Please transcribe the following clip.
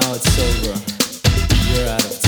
now it's over. You're out of